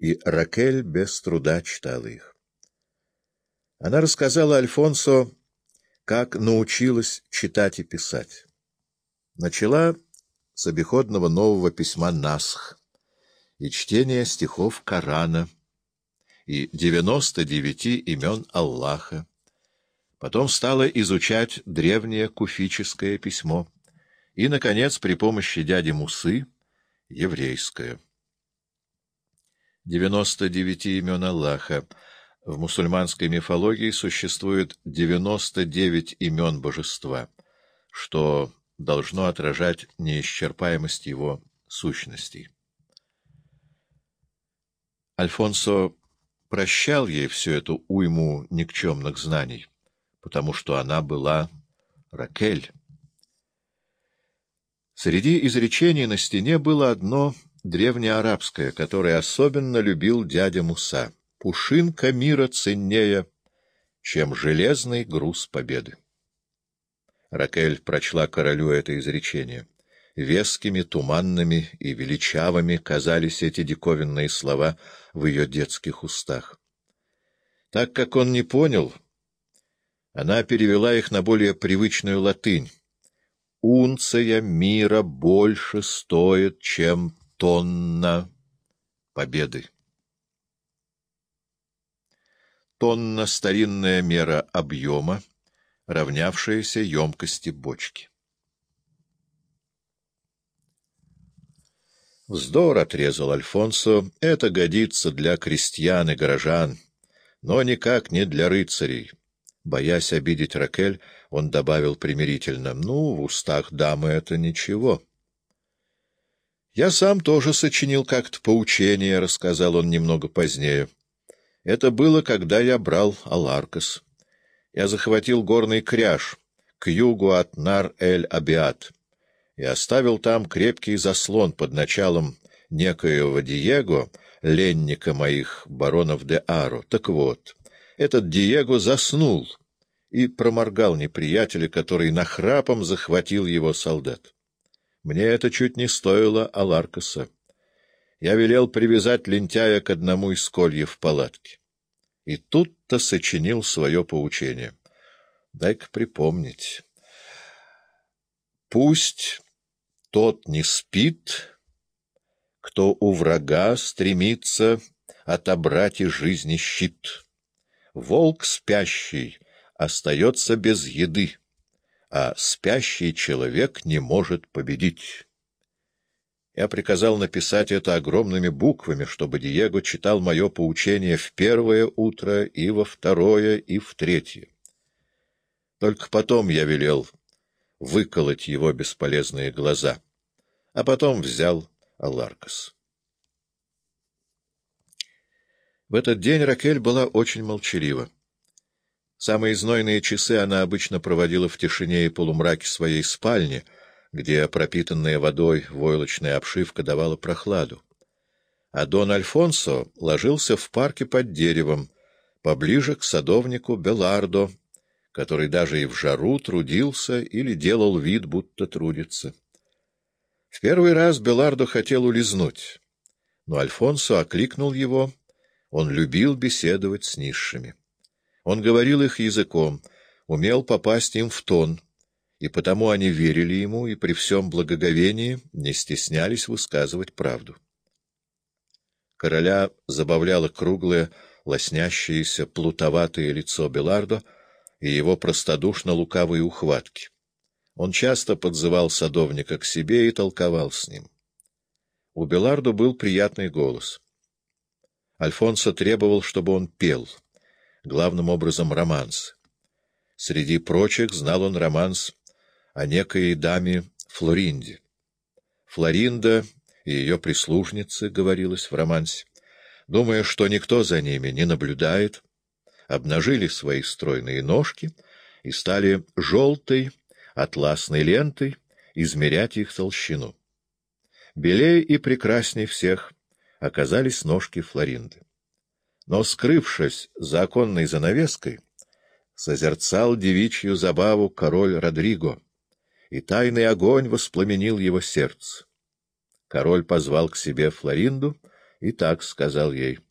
и Ракель без труда читала их. Она рассказала Альфонсо, как научилась читать и писать. Начала с обиходного нового письма Насх и чтения стихов Корана и девяносто девяти имен Аллаха. Потом стала изучать древнее куфическое письмо и, наконец, при помощи дяди Мусы, еврейское. Девяносто девяти имен Аллаха. В мусульманской мифологии существует девяносто девять имен божества, что должно отражать неисчерпаемость его сущностей. Альфонсо прощал ей всю эту уйму никчемных знаний, потому что она была Ракель. Среди изречений на стене было одно древнеарабское, которое особенно любил дядя Муса. «Пушинка мира ценнее, чем железный груз победы». Ракель прочла королю это изречение. Вескими, туманными и величавыми казались эти диковинные слова в ее детских устах. Так как он не понял, она перевела их на более привычную латынь. «Унция мира больше стоит, чем тонна победы». Тонна — старинная мера объема, равнявшаяся емкости бочки. Вздор отрезал Альфонсо. Это годится для крестьян и горожан, но никак не для рыцарей. Боясь обидеть Ракель, он добавил примирительно. Ну, в устах дамы это ничего. Я сам тоже сочинил как-то поучение, — рассказал он немного позднее. Это было, когда я брал Аларкас я захватил горный кряж к югу от Нар-эль-Абиат и оставил там крепкий заслон под началом некоего Диего, ленника моих баронов де Аро. Так вот, этот Диего заснул и проморгал неприятеля, который нахрапом захватил его солдат. Мне это чуть не стоило Аларкаса. Я велел привязать лентяя к одному из кольев палатки. И тут-то сочинил свое поучение. Дай-ка припомнить. Пусть тот не спит, кто у врага стремится отобрать из жизни щит. Волк спящий остается без еды, а спящий человек не может победить. Я приказал написать это огромными буквами, чтобы Диего читал мое поучение в первое утро и во второе и в третье. Только потом я велел выколоть его бесполезные глаза, а потом взял Аларкас. В этот день Ракель была очень молчалива. Самые знойные часы она обычно проводила в тишине и полумраке своей спальни — где пропитанная водой войлочная обшивка давала прохладу. А Дон Альфонсо ложился в парке под деревом, поближе к садовнику Белардо, который даже и в жару трудился или делал вид, будто трудится. В первый раз Белардо хотел улизнуть, но Альфонсо окликнул его, он любил беседовать с низшими. Он говорил их языком, умел попасть им в тон — и потому они верили ему и при всем благоговении не стеснялись высказывать правду. Короля забавляло круглое, лоснящееся, плутоватое лицо Белардо и его простодушно-лукавые ухватки. Он часто подзывал садовника к себе и толковал с ним. У Белардо был приятный голос. Альфонсо требовал, чтобы он пел, главным образом романс. Среди прочих знал он романс о некой даме Флоринде. Флоринда и ее прислужницы, говорилось в романсе, думая, что никто за ними не наблюдает, обнажили свои стройные ножки и стали желтой атласной лентой измерять их толщину. Белее и прекрасней всех оказались ножки Флоринды. Но, скрывшись за оконной занавеской, созерцал девичью забаву король Родриго, и тайный огонь воспламенил его сердце. Король позвал к себе Флоринду и так сказал ей —